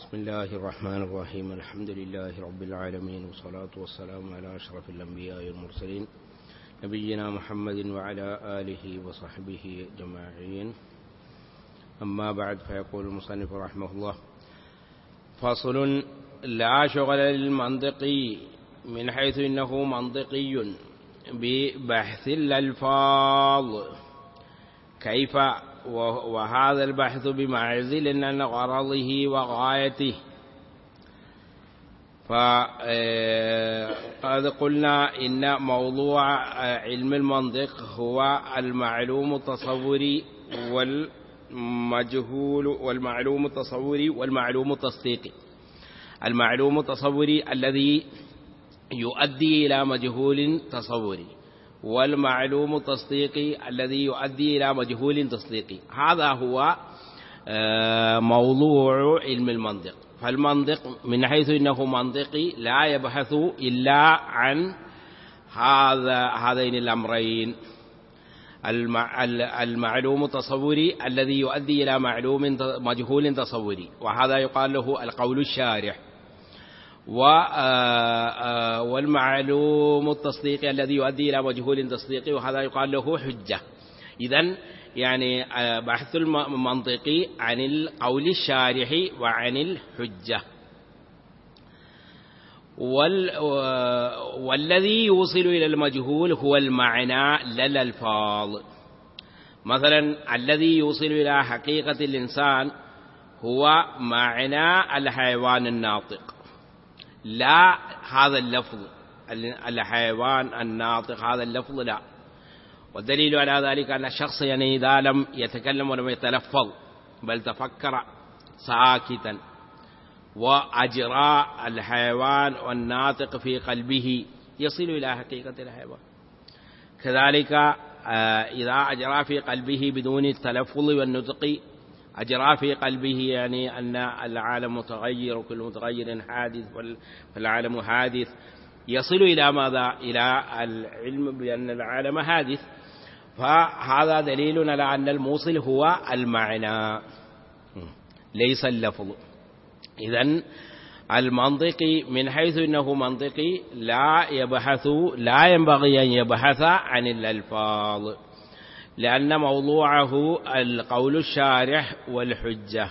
بسم الله الرحمن الرحيم الحمد لله رب العالمين والصلاة والسلام على أشرف الأنبياء والمرسلين نبينا محمد وعلى آله وصحبه أجمعين. أما بعد فيقول المصنف رحمه الله فصل لا شغل للمنطقي من حيث إنه منطقي ببحث الألفاظ. كيف وهذا البحث بمعزل عن غرضه وغايته. فقد قلنا إن موضوع علم المنطق هو المعلوم التصوري والمجهول والمعلوم التصوري والمعلوم التصديقي المعلوم التصوري الذي يؤدي إلى مجهول تصوري والمعلوم التصديقي الذي يؤدي إلى مجهول تصديقي. هذا هو موضوع علم المنطق. فالمنطق من حيث إنه منطقي لا يبحث إلا عن هذا هذين الأمرين. المعلوم التصوري الذي يؤدي إلى معلوم مجهول تصوري. وهذا يقال له القول الشارح. والمعلوم التصديقي الذي يؤدي إلى مجهول تصديقي وهذا يقال له حجة. إذا يعني بحث المنطقي عن القول الشارح وعن الحجة. وال والذي يوصل إلى المجهول هو المعنى لا الألفاظ. مثلا الذي يوصل إلى حقيقة الإنسان هو معنى الحيوان الناطق. لا هذا اللفظ الحيوان الناطق هذا اللفظ لا. والدليل على ذلك أن الشخص يعني إذا لم يتكلم ولم يتلفظ بل تفكر ساكتا وأجرى الحيوان والناطق في قلبه يصل إلى حقيقة الحيوان. كذلك إذا أجرى في قلبه بدون التلفظ والنطق أجرى في قلبه يعني أن العالم متغير وكل متغير حادث فالعالم حادث. يصل إلى ماذا؟ إلى العلم بأن العالم حادث. فهذا دليل على أن الموصل هو المعنى. ليس اللفظ. إذا المنطقي من حيث إنه منطقي لا يبحث لا ينبغي أن يبحث عن الألفاظ. لأن موضوعه القول الشارح والحجة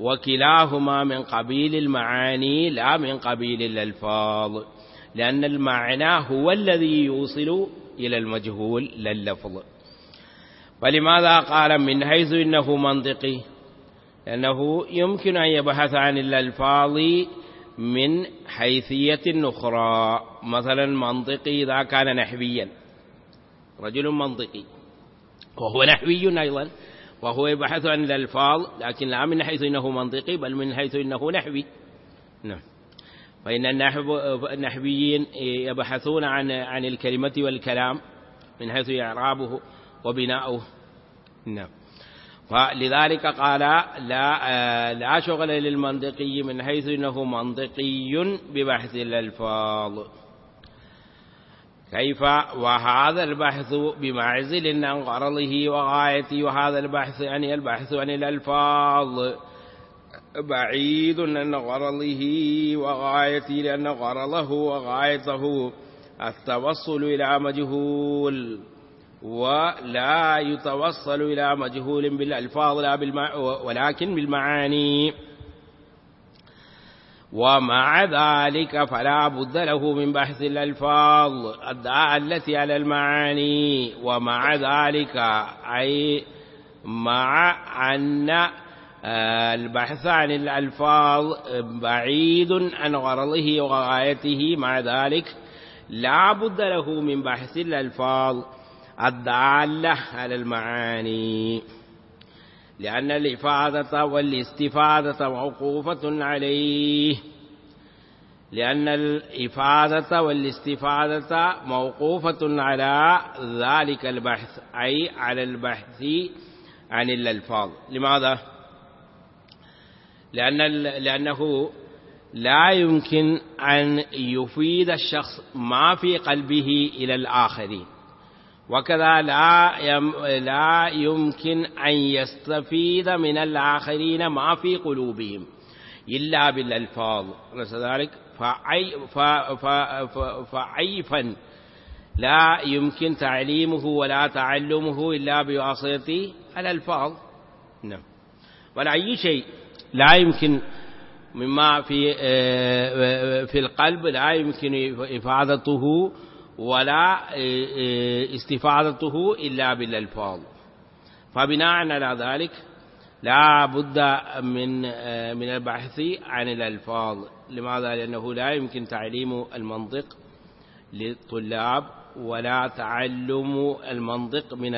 وكلاهما من قبيل المعاني لا من قبيل الألفاظ لأن المعنى هو الذي يوصل إلى المجهول لللفظ فلماذا قال من حيث إنه منطقي؟ لأنه يمكن أن يبحث عن الألفاظ من حيثية أخرى مثلا منطقي إذا كان نحويا رجل منطقي. وهو نحوي أيضا. وهو يبحث عن الألفاظ لكن لا من حيث إنه منطقي بل من حيث إنه نحوي. نعم. فإن النحو النحويين يبحثون عن عن الكلمة والكلام من حيث إعرابه وبناؤه. نعم. فلذلك قال لا لا شغل للمنطقي من حيث إنه منطقي ببحث الألفاظ. كيف؟ وهذا البحث بمعزل عن غرضه وغايته وهذا البحث يعني البحث عن الألفاظ. بعيد عن غرضه وغايته لأن غرضه وغايته التوصل إلى مجهول. ولا يتوصل إلى مجهول بالألفاظ لا. ولكن بالمعاني. ومع ذلك فلا بد له من بحث الألفاظ التي على المعاني. ومع ذلك أي مع أن البحث عن الألفاظ بعيد عن غرضه وغايته. مع ذلك لا بد له من بحث الألفاظ الدالة على المعاني. لأن الإفادة والاستفادة موقوفة عليه. لأن الإفادة والاستفادة موقوفة على ذلك البحث أي على البحث عن الألفاظ. لماذا؟ لأن لأنه لا يمكن أن يفيد الشخص ما في قلبه إلى الآخرين. وكذا لا لا يمكن أن يستفيد من الآخرين ما في قلوبهم إلا بالألفاظ. أليس ذلك؟ فعي فعيفا لا يمكن تعليمه ولا تعلمه إلا بواسطة الألفاظ. نعم. ولا أي شيء لا يمكن مما في في القلب لا يمكن إفادته ولا استفادته إلا بالألفاظ. فبناء على ذلك لا بد من من البحث عن الألفاظ. لماذا؟ لأنه لا يمكن تعليم المنطق للطلاب ولا تعلم المنطق من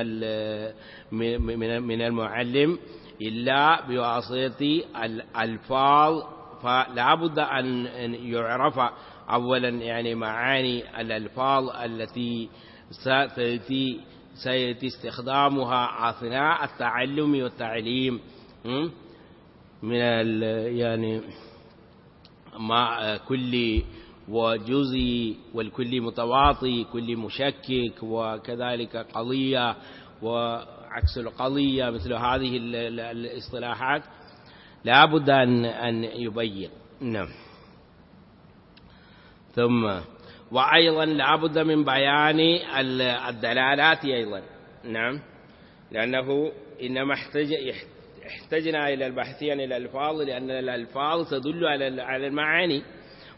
من المعلم إلا بواسطة الألفاظ. فلا بد أن يعرف أولا يعني معاني الألفاظ التي ستأتي سيأتي استخدامها أثناء التعلم والتعليم من يعني مع كل وجزئي والكل متواطي كل مشكك وكذلك قضية وعكس القضية مثل هذه الاصطلاحات. لا بد أن أن يبين. نعم. ثم وأيضا لا بد من بيان الدلالات أيضا. نعم. لأنه إنما احتج احتجنا إلى البحث عن الألفاظ لأن الألفاظ تدل على على المعاني.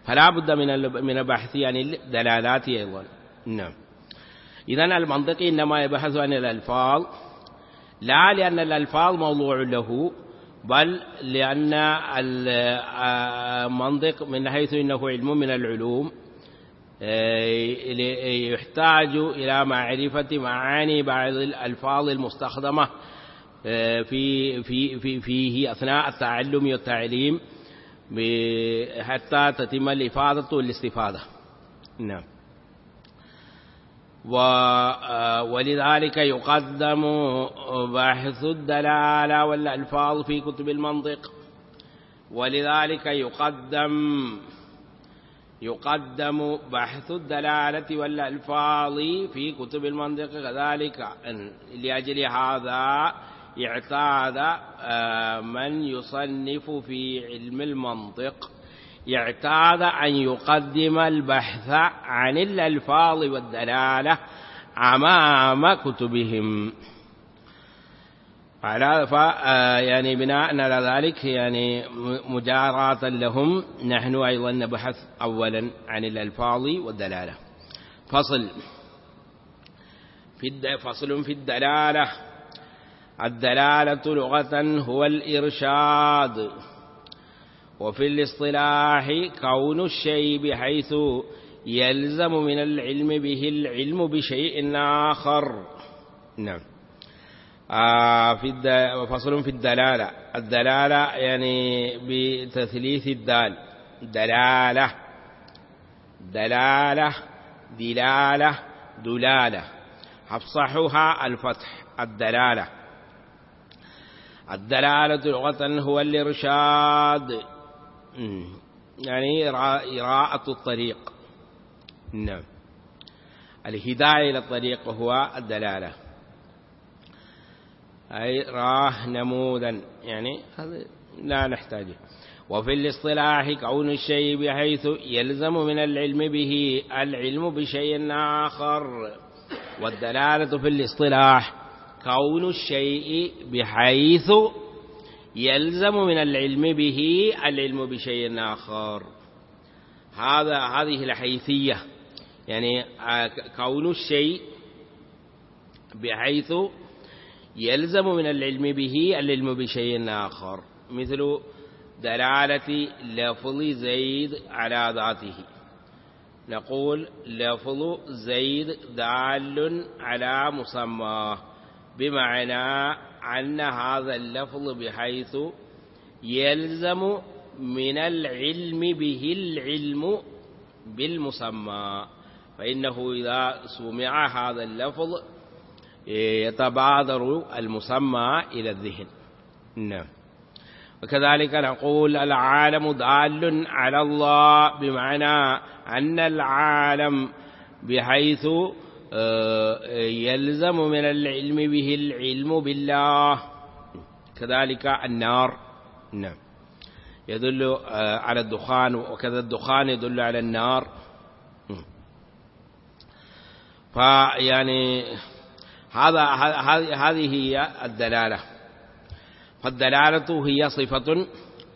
فلا بد من من البحث عن الدلالات أيضا. نعم. إذا المنطقي إنما يبحث عن الألفاظ لا لأن الألفاظ موضوع له. بل لأن المنطق من حيث إنه علم من العلوم يحتاج إلى معرفة معاني بعض الألفاظ المستخدمة في في في فيه أثناء التعلم والتعليم حتى تتم الإفادة والاستفادة. نعم. ولذلك يقدم بحث الدلالة والألفاظ في كتب المنطق. ولذلك يقدم يقدم بحث الدلالة والألفاظ في كتب المنطق. كذلك لأجل هذا اعتاد من يصنف في علم المنطق. يعتاد أن يقدم البحث عن الألفاظ والدلالة أمام كتبهم. على ف يعني بناء على ذلك يعني مجاراة لهم. نحن أيضا نبحث أولا عن الألفاظ والدلالة. فصل. في فصل في الدلالة. الدلالة لغة هو الإرشاد. وفي الاصطلاح كون الشيء بحيث يلزم من العلم به العلم بشيء آخر. نعم. آه في فصل في الدلالة. الدلالة يعني بتثليث الدال. دلالة. دلالة. دلالة. دلالة. أفصحها الفتح. الدلالة. الدلالة لغة هو الإرشاد. يعني إراءة الطريق. نعم. الهداية إلى الطريق هو الدلالة. أي راه نموذا يعني هذا لا نحتاجه. وفي الاصطلاح كون الشيء بحيث يلزم من العلم به العلم بشيء آخر. والدلالة في الاصطلاح كون الشيء بحيث يلزم من العلم به العلم بشيء آخر. هذا هذه الحيثية. يعني كون الشيء بحيث يلزم من العلم به العلم بشيء آخر مثل دلالة لفظ زيد على ذاته. نقول لفظ زيد دال على مسماه بمعنى أن هذا اللفظ بحيث يلزم من العلم به العلم بالمسمى. فإنه إذا سمع هذا اللفظ يتبادر المسمى إلى الذهن. نعم. وكذلك نقول العالم دال على الله بمعنى أن العالم بحيث يلزم من العلم به العلم بالله. كذلك النار. نعم. يدل على الدخان وكذا الدخان يدل على النار. فيعني هذا هذه هي الدلالة. فالدلالة هي صفة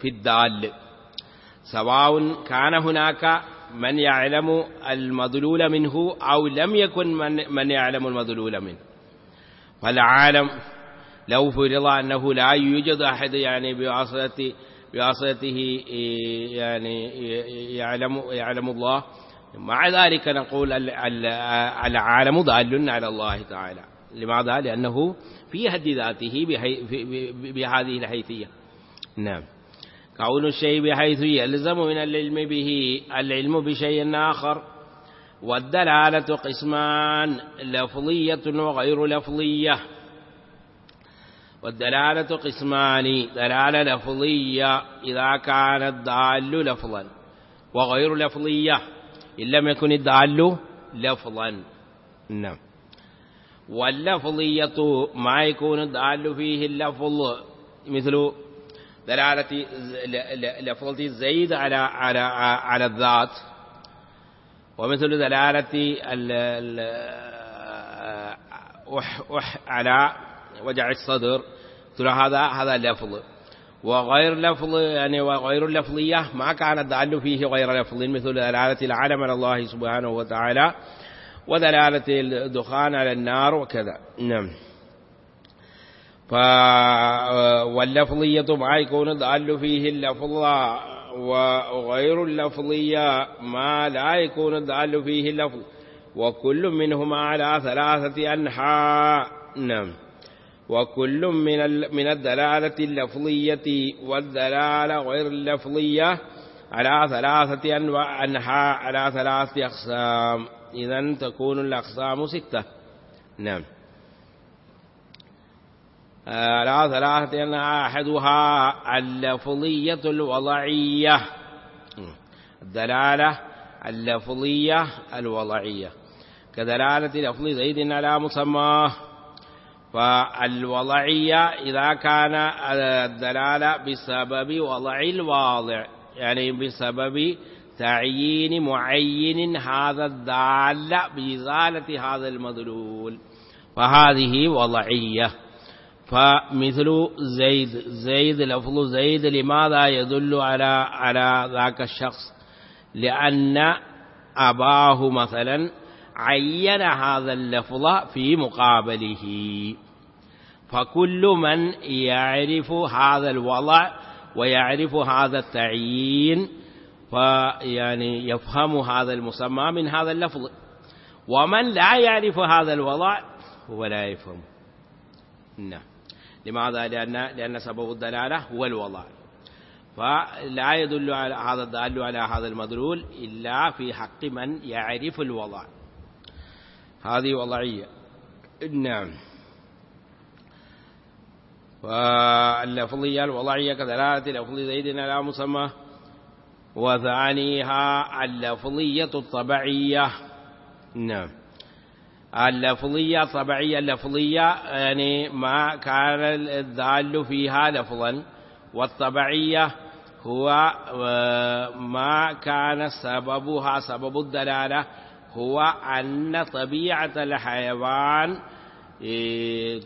في الدال. سواء كان هناك من يعلم المدلول منه أو لم يكن من, من يعلم المدلول منه. فالعالم لو فرض أنه لا يوجد أحد يعني بواسطة بواسطته يعني يعلم يعلم الله. مع ذلك نقول العالم ضال على الله تعالى. لماذا؟ لأنه في حد ذاته بهذه الحيثية. نعم. كون الشيء بحيث يلزم من العلم به العلم بشيء آخر. والدلالة قسمان لفظية وغير لفظية. والدلالة قسمان دلالة لفظية إذا كان الدال لفظا وغير لفظية. إن لم يكن الدال لفظا. نعم. واللفظية ما يكون الدال فيه اللفظ مثل دلالة لفظة زيد على على على الذات. ومثل دلالة أح أح على وجع الصدر. ترى هذا هذا لفظ. وغير لفظ يعني وغير اللفظية ما كان الدال فيه غير لفظ مثل دلالة العلم على الله سبحانه وتعالى ودلالة الدخان على النار وكذا. نعم. واللفظية ما يكون الدال فيه اللفظ وغير اللفظية ما لا يكون الدال فيه اللفظ. وكل منهما على ثلاثة أنحاء. نعم. وكل من من الدلالة اللفظية والدلالة غير اللفظية على ثلاثة أنحاء على ثلاثة أقسام. إذا تكون الأقسام ستة. نعم. على ثلاثة أحدها اللفظية الوضعية. الدلالة اللفظية الوضعية. كدلالة لفظ زيد على مسماه فالوضعية إذا كان الدلالة بسبب وضع الواضع يعني بسبب تعيين معين هذا الدال بإزالة هذا المدلول. فهذه وضعية. فمثل زيد. زيد لفظ زيد لماذا يدل على على ذاك الشخص؟ لأن أباه مثلا عين هذا اللفظ في مقابله. فكل من يعرف هذا الوضع ويعرف هذا التعيين فيعني يفهم هذا المسمى من هذا اللفظ. ومن لا يعرف هذا الوضع هو لا يفهم. نعم. لماذا؟ لأن, لأن سبب الدلالة هو الوضع. فلا يدل على هذا الدال على هذا المدلول إلا في حق من يعرف الوضع. هذه وضعية. نعم. واللفظية الوضعية كدلالة لفظ زيد على مسمى. وثانيها اللفظية الطبعية نعم. اللفظية الطبعية اللفظية يعني ما كان الدال فيها لفظا والطبعية هو ما كان سببها سبب الدلالة هو أن طبيعة الحيوان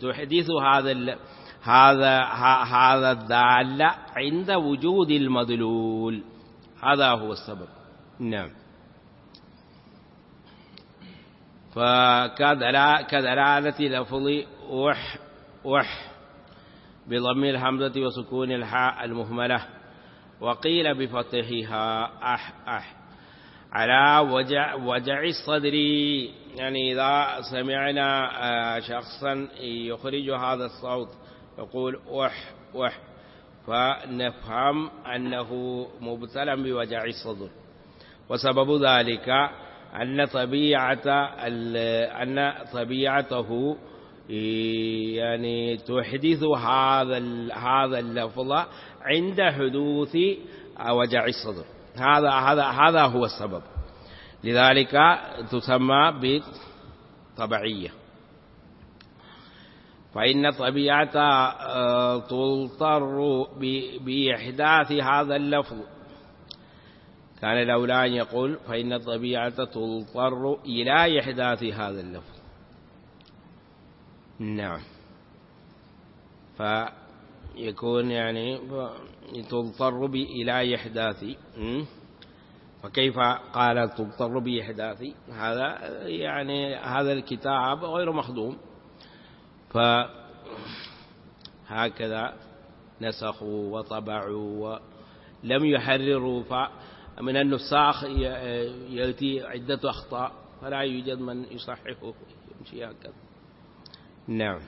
تحدث هذا هذا هذا الدال عند وجود المدلول. هذا هو السبب. نعم. فكدلالة لفظ وح وح بضم الحمزة وسكون الحاء المهملة. وقيل بفتحها أح أح. على وجع, وجع الصدر. يعني إذا سمعنا شخصا يخرج هذا الصوت يقول وح وح. فنفهم أنه مبتلى بوجع الصدر. وسبب ذلك أن طبيعة أن طبيعته يعني تحدث هذا هذا اللفظ عند حدوث وجع الصدر. هذا هذا هذا هو السبب. لذلك تسمى بطبعية فإن طبيعة آه، تضطر بإحداث هذا اللفظ كان الأولى أن يقول فإن الطبيعة تضطر إلى إحداث هذا اللفظ. نعم. فيكون يعني تضطر إلى إحداث فكيف قال تضطر بإحداث هذا يعني هذا الكتاب غير مخدوم. فهكذا نسخوا وطبعوا ولم يحرروا فمن النساخ يأتي عدة أخطاء فلا يوجد من يصححه. يمشي هكذا نعم.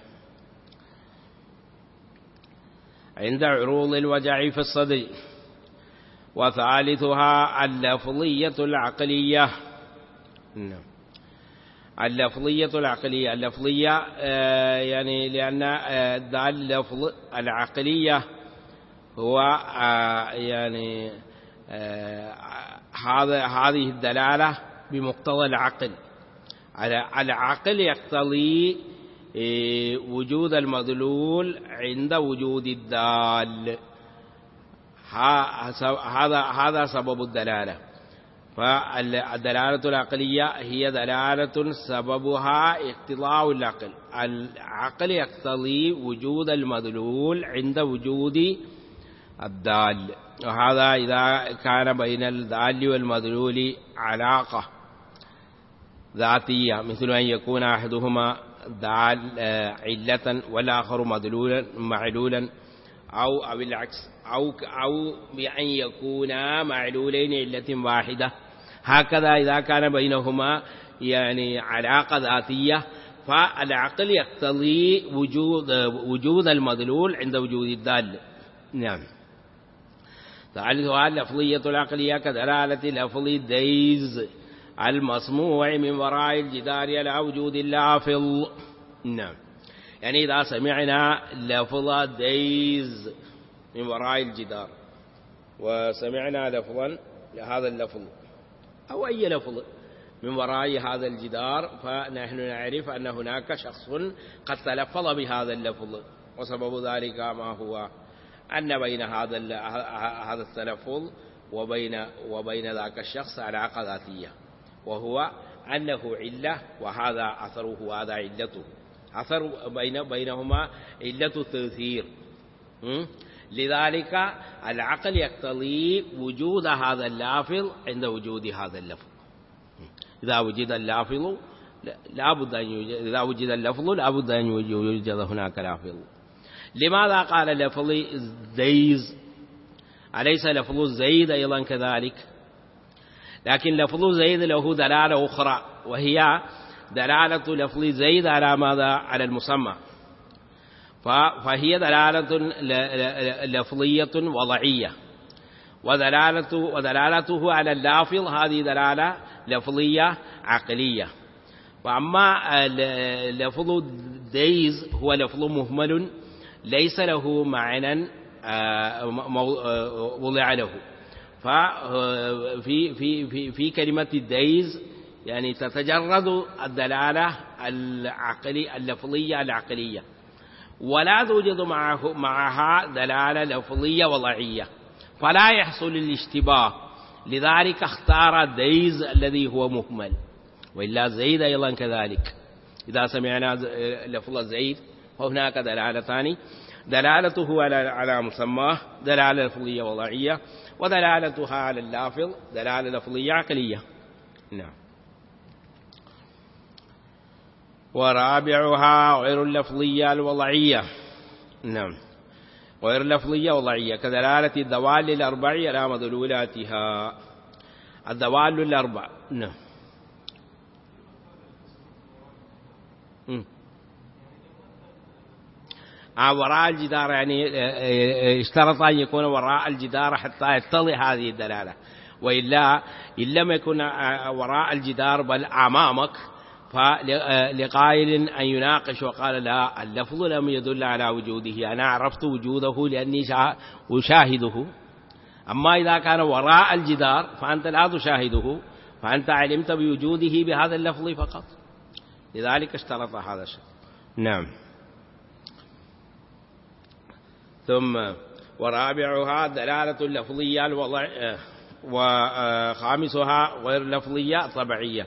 عند عروض الوجع في الصدر وثالثها اللفظية العقلية. نعم. اللفظية العقلية اللفظية آه، يعني لأن آه، اللفظ العقلية هو آه، يعني هذا هذه الدلالة بمقتضى العقل. العقل يقتضي وجود المدلول عند وجود الدال. هذا هذا سبب الدلالة. فالدلالة العقلية هي دلالة سببها اقتضاء العقل. العقل يقتضي وجود المدلول عند وجود الدال. وهذا إذا كان بين الدال والمدلول علاقة ذاتية مثل أن يكون أحدهما دال آه، علة والآخر مدلولا معلولا أو أو العكس أو أو بأن يكونا معلولين علة واحدة. هكذا إذا كان بينهما يعني علاقة ذاتية فالعقل يقتضي وجود وجود المدلول عند وجود الدال. نعم. ثالثها اللفظية العقلية كدلالة لفظ الديز. المسموع من وراء الجدار على وجود اللافظ نعم. يعني إذا سمعنا لفظ ديز من وراء الجدار وسمعنا لفظا لهذا اللفظ أو أي لفظ من وراء هذا الجدار فنحن نعرف أن هناك شخص قد تلفظ بهذا اللفظ وسبب ذلك ما هو. أن بين هذا هذا التلفظ وبين وبين ذاك الشخص علاقة ذاتية وهو أنه علة وهذا أثره وهذا علته. أثر بين بينهما علة التأثير. لذلك العقل يقتضي وجود هذا اللافظ عند وجود هذا اللفظ. إذا وجد اللافظ لا بد أن يوجد إذا وجد اللفظ لا بد أن يوجد هناك لافظ. لماذا قال لفظ زيز أليس لفظ زيد أيضا كذلك؟ لكن لفظ زيد له دلالة أخرى وهي دلالة لفظ زيد على ماذا؟ على المسمى. فهي دلالة لفظية وضعية. ودلالته, ودلالته على اللافظ هذه دلالة لفظية عقلية. وأما لفظ ديز هو لفظ مهمل ليس له معنى آه، آه، وضع له. ففي في في في كلمة الديز يعني تتجرد الدلالة العقلية اللفظية العقلية. ولا توجد معه معها دلالة لفظية وضعية. فلا يحصل الاشتباه. لذلك اختار ديز الذي هو مهمل. وإلا زيد أيضا كذلك. إذا سمعنا لفظ زيد فهناك دلالتان. دلالته على على مسماه دلالة لفظية وضعية ودلالتها على اللافظ دلالة لفظية عقلية. نعم. ورابعها غير اللفظية الوضعية. نعم. غير اللفظية وضعية كدلالة الدوال الأربع على مدلولاتها. الدوال الأربع نعم. وراء الجدار يعني آه، آه، اشترط أن يكون وراء الجدار حتى يتضح هذه الدلالة. وإلا إن لم يكن آه، وراء الجدار بل أمامك فلقائل أن يناقش وقال لا اللفظ لم يدل على وجوده. أنا عرفت وجوده لأني أشاهده. أما إذا كان وراء الجدار فأنت لا تشاهده. فأنت علمت بوجوده بهذا اللفظ فقط. لذلك اشترط هذا الشيء نعم. ثم ورابعها دلالة اللفظية الوضع وخامسها غير لفظية طبعية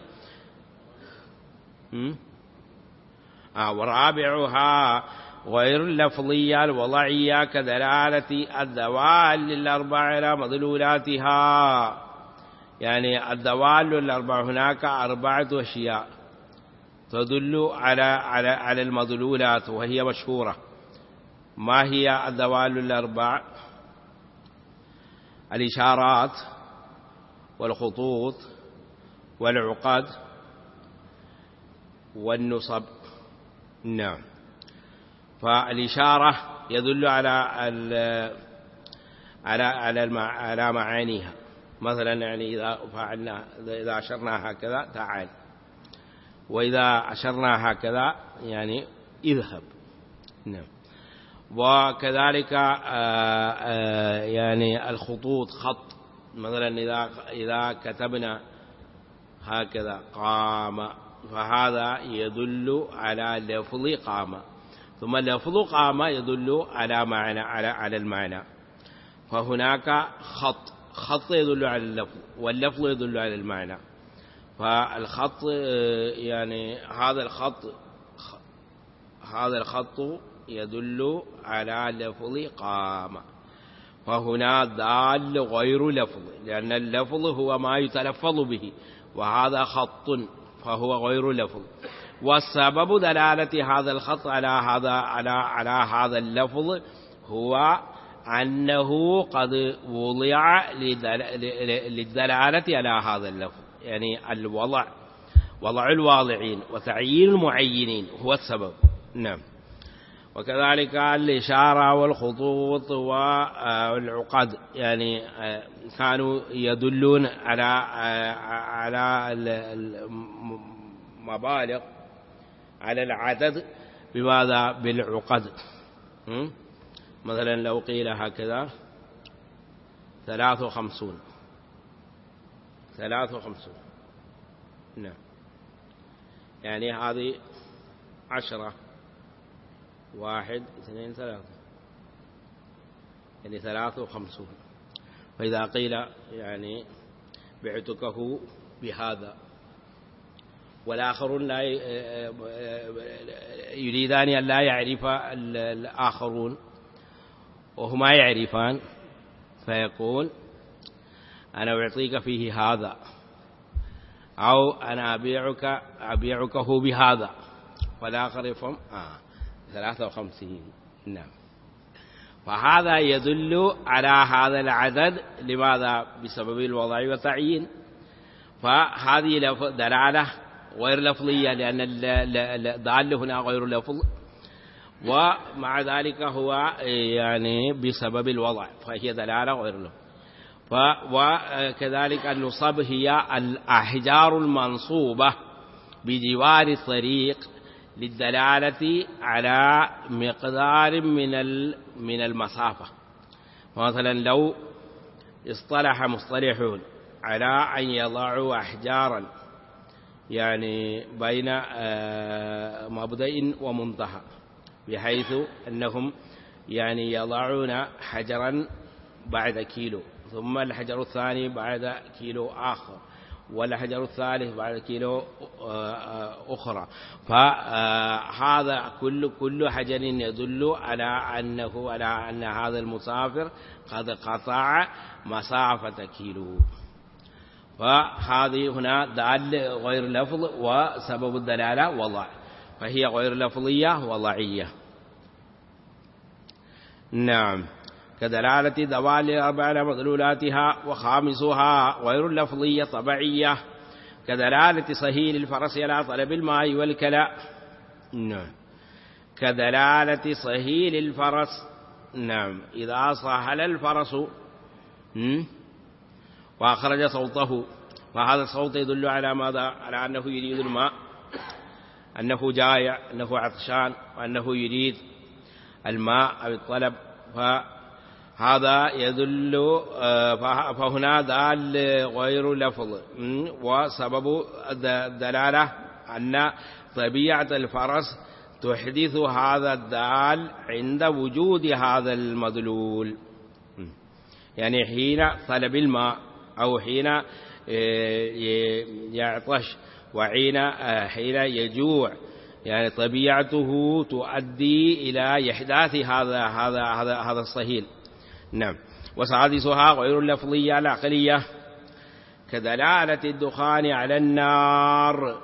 آه ورابعها غير اللفظية الوضعية كدلالة الدوال الأربع على مدلولاتها يعني الدوال الأربع هناك أربعة أشياء تدل على على على المدلولات وهي مشهورة. ما هي الدوال الأربع؟ الإشارات والخطوط والعقد والنصب. نعم. فالإشارة يدل على على على على معانيها. مثلا يعني إذا فعلنا إذا أشرنا هكذا تعال. وإذا أشرنا هكذا يعني اذهب. نعم. وكذلك آه، آه، يعني الخطوط خط. مثلا إذا إذا كتبنا هكذا قام فهذا يدل على لفظ قام. ثم لفظ قام يدل على معنى على على المعنى. فهناك خط. خط يدل على اللفظ واللفظ يدل على المعنى. فالخط يعني هذا الخط هذا الخط يدل على لفظ قام. فهنا دال غير لفظ لأن اللفظ هو ما يتلفظ به وهذا خط فهو غير لفظ. والسبب دلالة هذا الخط على هذا على على هذا اللفظ هو أنه قد وضع للدلالة على هذا اللفظ يعني الوضع وضع الواضعين وتعيين المعينين هو السبب. نعم. وكذلك الإشارة والخطوط والعقد يعني كانوا يدلون على على المبالغ على العدد بماذا؟ بالعقد. مثلا لو قيل هكذا ثلاث وخمسون. ثلاث وخمسون. نعم. يعني هذه عشرة. واحد اثنين ثلاثة. يعني ثلاث وخمسون. فإذا قيل يعني بعتكه بهذا. والآخرون لا يريدان أن لا يعرف الآخرون وهما يعرفان. فيقول أنا أعطيك فيه هذا أو أنا أبيعك أبيعكه بهذا. والآخر يفهم آه. ثلاثة وخمسين. نعم. فهذا يدل على هذا العدد. لماذا؟ بسبب الوضع والتعيين. فهذه دلالة غير لفظية لأن الضال هنا غير لفظ. ومع ذلك هو يعني بسبب الوضع فهي دلالة غير لفظ. وكذلك النصب هي الأحجار المنصوبة بجوار الطريق. للدلالة على مقدار من من المسافة. مثلا لو اصطلح مصطلحون على أن يضعوا أحجارا يعني بين آه، مبدأ ومنتهى بحيث أنهم يعني يضعون حجرا بعد كيلو ثم الحجر الثاني بعد كيلو آخر. والحجر الثالث بعد كيلو آه، أخرى. فهذا كل كل حجر يدل على أنه على أن هذا المسافر قد قطع مسافة كيلو. فهذه هنا دال غير لفظ وسبب الدلالة وضع. فهي غير لفظية وضعية. نعم. كدلالة دوال الأربع مدلولاتها وخامسها غير اللفظية طبعية. كدلالة صهيل الفرس على طلب الماء والكلاء نعم. كدلالة صهيل الفرس. نعم. إذا صهل الفرس وأخرج صوته. فهذا الصوت يدل على ماذا؟ على أنه يريد الماء. أنه جائع أنه عطشان وأنه يريد الماء أو الطلب. فهذا يدل آه، فهنا دال غير لفظ وسبب الدلالة أن طبيعة الفرس تحدث هذا الدال عند وجود هذا المدلول. يعني حين طلب الماء أو حين آه، يعطش وحين آه، حين يجوع. يعني طبيعته تؤدي إلى إحداث هذا هذا هذا هذا الصهيل. نعم. وسادسها غير اللفظية العقلية كدلالة الدخان على النار.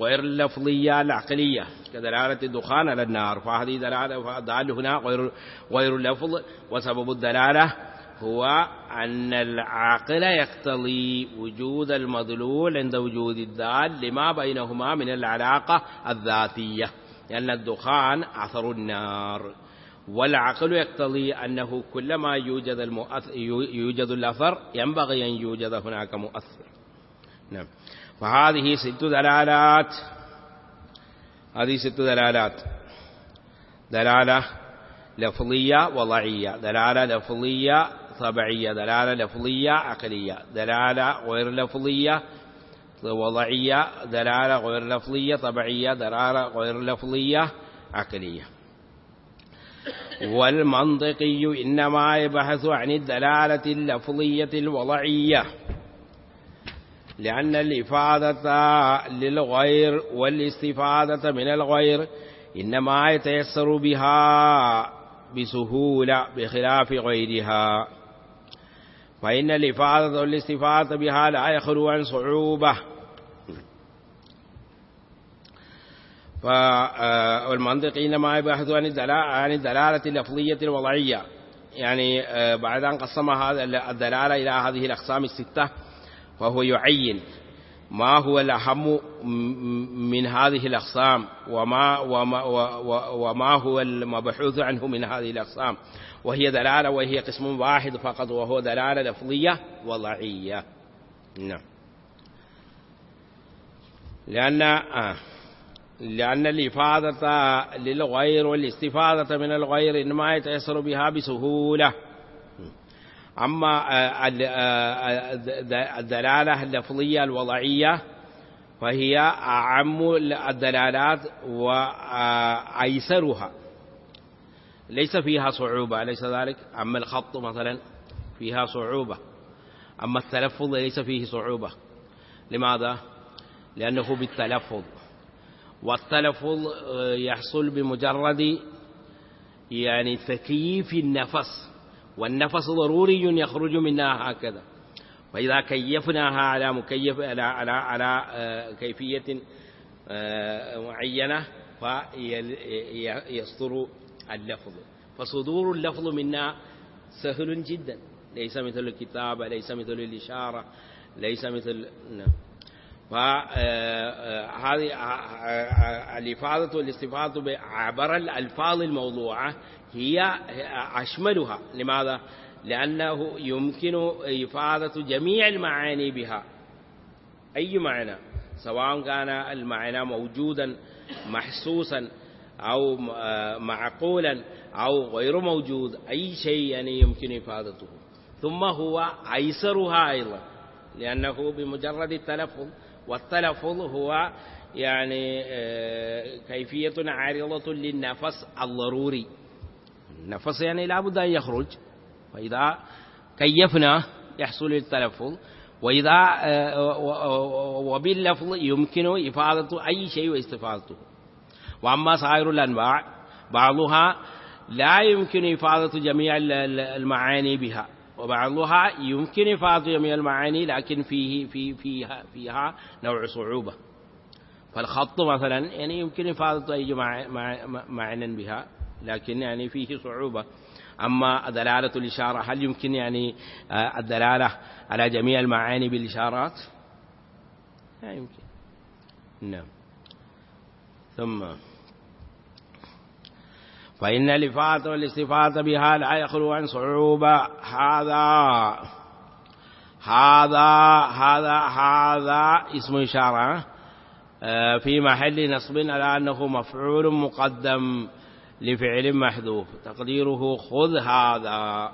غير اللفظية العقلية كدلالة الدخان على النار. فهذه دلالة فدال هنا غير غير اللفظ وسبب الدلالة هو أن العقل يقتضي وجود المدلول عند وجود الدال لما بينهما من العلاقة الذاتية. لأن الدخان أثر النار. والعقل يقتضي أنه كلما يوجد المؤثر يوجد الأثر ينبغي أن يوجد هناك مؤثر. نعم. فهذه ست دلالات. هذه ست دلالات. دلالة لفظية وضعية. دلالة لفظية طبيعية. دلالة لفظية عقلية. دلالة غير لفظية وضعية. دلالة غير لفظية طبيعية. دلالة غير لفظية عقلية. والمنطقي إنما يبحث عن الدلالة اللفظية الوضعية لأن الإفادة للغير والاستفادة من الغير إنما يتيسر بها بسهولة بخلاف غيرها. فإن الإفادة والاستفادة بها لا يخلو عن صعوبة والمنطق إنما يبحث عن عن الدلالة اللفظية الوضعية. يعني آه، بعد أن قسم هذا الدلالة إلى هذه الأقسام الستة فهو يعين ما هو الأهم من هذه الأقسام وما, وما, وما هو المبحوث عنه من هذه الأقسام. وهي دلالة وهي قسم واحد فقط وهو دلالة لفظية وضعية. نعم. لأن آه. لأن الإفادة للغير والاستفادة من الغير إنما يتيسر بها بسهولة. أما الدلالة اللفظية الوضعية فهي أعم الدلالات وأيسرها. ليس فيها صعوبة أليس ذلك؟ أما الخط مثلا فيها صعوبة. أما التلفظ ليس فيه صعوبة. لماذا؟ لأنه بالتلفظ. والتلفظ آه، يحصل بمجرد يعني تكييف النفس. والنفس ضروري يخرج منها هكذا. فإذا كيفناها على مكيف على على على آه، كيفية آه، معينة فيصدر اللفظ. فصدور اللفظ منا سهل جدا. ليس مثل الكتابة ليس مثل الإشارة ليس مثل نعم. فهذه الإفاضة والاستفاضة عبر الألفاظ الموضوعة هي أشملها. لماذا؟ لأنه يمكن إفادة جميع المعاني بها. أي معنى؟ سواء كان المعنى موجودا محسوسا أو معقولا أو غير موجود. أي شيء يعني يمكن إفادته ثم هو أيسرها أيضا لأنه بمجرد التلفظ والتلفظ هو يعني آه، كيفية عارضة للنفس الضروري. النفس يعني لابد أن يخرج فإذا كيفنا يحصل التلفظ وإذا آه، وباللفظ يمكن إفادة أي شيء واستفادته. وأما سائر الأنواع بعضها لا يمكن إفادة جميع المعاني بها. وبعضها يمكن إفادة جميع المعاني لكن فيه في فيها فيها نوع صعوبة. فالخط مثلا يعني يمكن إفادة أي معنى بها لكن يعني فيه صعوبة. أما دلالة الإشارة هل يمكن يعني آه، الدلالة على جميع المعاني بالإشارات؟ لا يمكن. نعم. ثم فإن الإفاضة والاستفاضة بها لا يخلو عن صعوبة. هذا هذا هذا هذا اسم إشارة آه، في محل نصب على أنه مفعول مقدم لفعل محذوف. تقديره خذ هذا.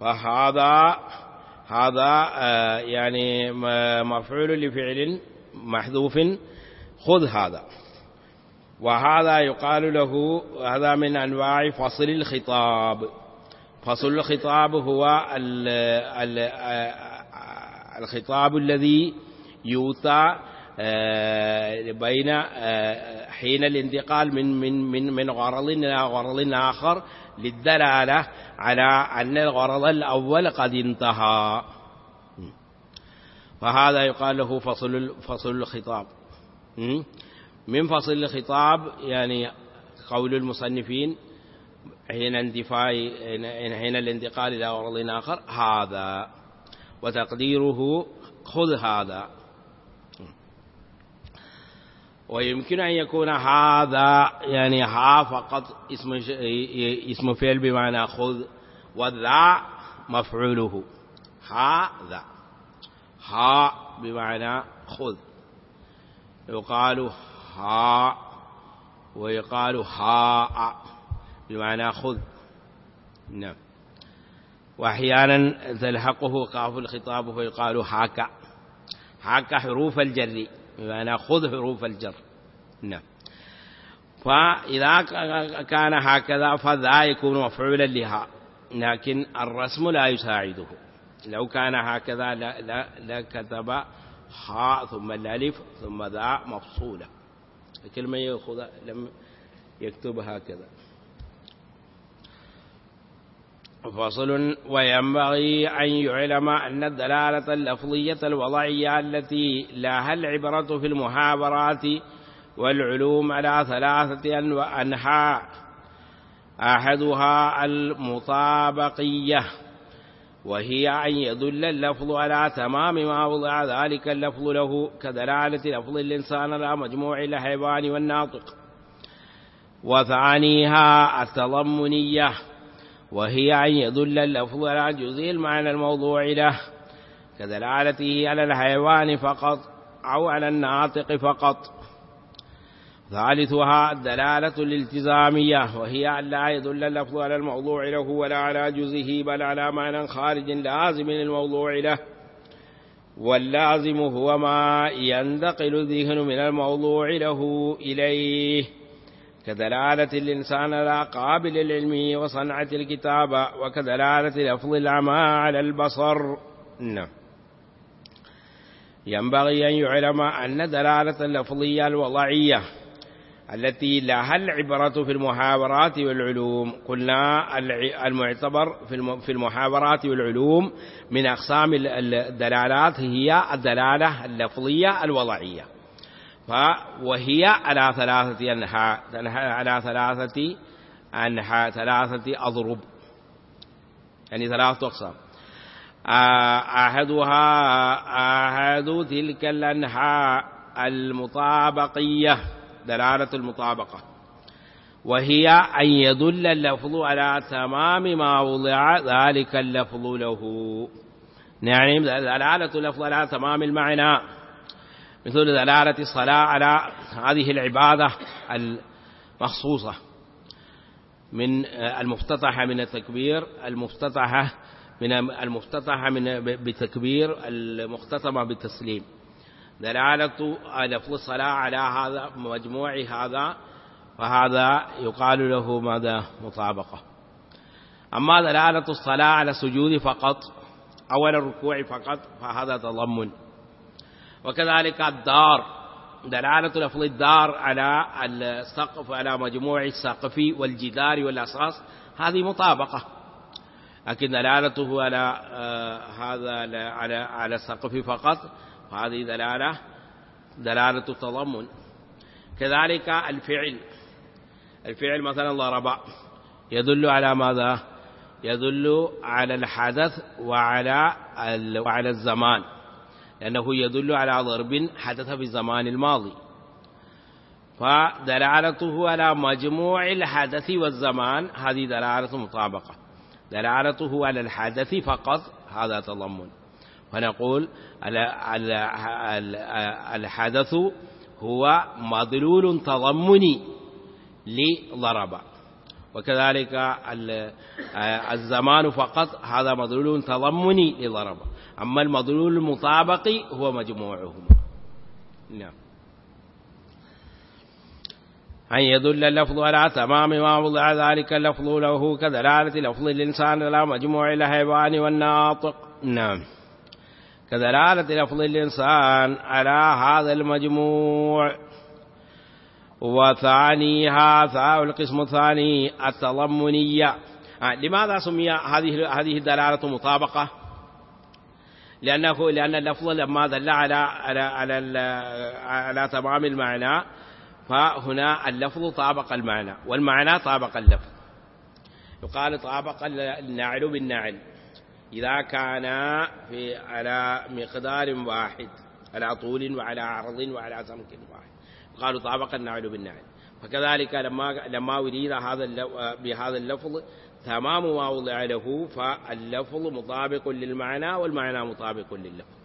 فهذا هذا آه، يعني مفعول لفعل محذوف. خذ هذا. وهذا يقال له هذا من أنواع فصل الخطاب. فصل الخطاب هو ال ال الخطاب الذي يوتى بين حين الانتقال من من من من غرض إلى غرض آخر للدلالة على أن الغرض الأول قد انتهى. فهذا يقال له فصل فصل الخطاب. من فصل الخطاب يعني قول المصنفين حين اندفاع حين الانتقال إلى غرض آخر هذا. وتقديره خذ هذا. ويمكن أن يكون هذا يعني ها فقط اسم اسم فعل بمعنى خذ والذا مفعوله. هذا. ها بمعنى خذ. يقال ها ويقال هاء بمعنى خذ. نعم. وأحيانا تلحقه قاف الخطاب فيقال هاك. هاك حروف الجر بمعنى خذ حروف الجر. نعم. فإذا كان هكذا فذا يكون مفعولا لها لكن الرسم لا يساعده. لو كان هكذا لا, لا, لا كتب ها ثم الألف ثم ذا مفصولة الكلمة يأخذ لم يكتب هكذا. فصل وينبغي أن يعلم أن الدلالة اللفظية الوضعية التي لها العبرة في المحاورات والعلوم على ثلاثة أنحاء أحدها المطابقية. وهي أن يدل اللفظ على تمام ما وضع ذلك اللفظ له كدلالة لفظ الإنسان على مجموع الحيوان والناطق. وثانيها التضمنية وهي أن يدل اللفظ على جزء المعنى الموضوع له كدلالته على الحيوان فقط أو على الناطق فقط. ثالثها الدلالة الالتزامية وهي أن لا يدل اللفظ على الموضوع له ولا على جزه بل على معنى خارج لازم للموضوع له. واللازم هو ما ينتقل الذهن من الموضوع له إليه. كدلالة الإنسان على قابل العلم وصنعة الكتابة وكدلالة لفظ العمى على البصر. نعم. ينبغي أن يعلم أن دلالة اللفظية الوضعية التي لها العبرة في المحاورات والعلوم. قلنا المعتبر في المحاورات والعلوم من أقسام الدلالات هي الدلالة اللفظية الوضعية. وهي على ثلاثة أنحاء. على ثلاثة أنحاء. ثلاثة أضرب. يعني ثلاثة أقسام. أحدها أحد تلك الأنحاء المطابقية. دلالة المطابقة. وهي أن يدل اللفظ على تمام ما وضع ذلك اللفظ له. يعني دلالة اللفظ على تمام المعنى. مثل دلالة الصلاة على هذه العبادة المخصوصة. من المفتتحة من التكبير المفتتحة من المفتتحة من بتكبير المختتمة بالتسليم. دلالة لفظ الصلاة على هذا مجموع هذا فهذا يقال له ماذا؟ مطابقة. أما دلالة الصلاة على السجود فقط أو الركوع فقط فهذا تضمن. وكذلك الدار دلالة لفظ الدار على السقف على مجموع السقف والجدار والأساس هذه مطابقة. لكن دلالته على آه هذا على على السقف فقط هذه دلالة دلالة التضمن كذلك الفعل. الفعل مثلا ضرب يدل على ماذا؟ يدل على الحدث وعلى وعلى الزمان. لأنه يدل على ضرب حدث في الزمان الماضي. فدلالته على مجموع الحدث والزمان هذه دلالة مطابقة. دلالته على الحدث فقط هذا تضمن. فنقول الحدث هو مدلول تضمني لضرب. وكذلك الزمان فقط هذا مدلول تضمني لضرب. أما المدلول المطابق هو مجموعهما نعم. أن يدل اللفظ على تمام ما وضع ذلك اللفظ له كدلالة لفظ الإنسان على مجموع الحيوان والناطق؟ نعم. كدلالة لفظ الإنسان على هذا المجموع. وثانيها القسم الثاني التضمنية. آه، لماذا سمي هذه هذه الدلالة مطابقة؟ لأنه لأن اللفظ لما دل على على على, على تمام المعنى فهنا اللفظ طابق المعنى والمعنى طابق اللفظ. يقال طابق النعل بالنعل إذا كان في على مقدار واحد على طول وعلى عرض وعلى سمك واحد. قالوا طابق النعل بالنعل. فكذلك لما لما أريد هذا بهذا اللفظ تمام ما وضع له فاللفظ مطابق للمعنى والمعنى مطابق لللفظ.